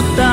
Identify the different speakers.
Speaker 1: resultado.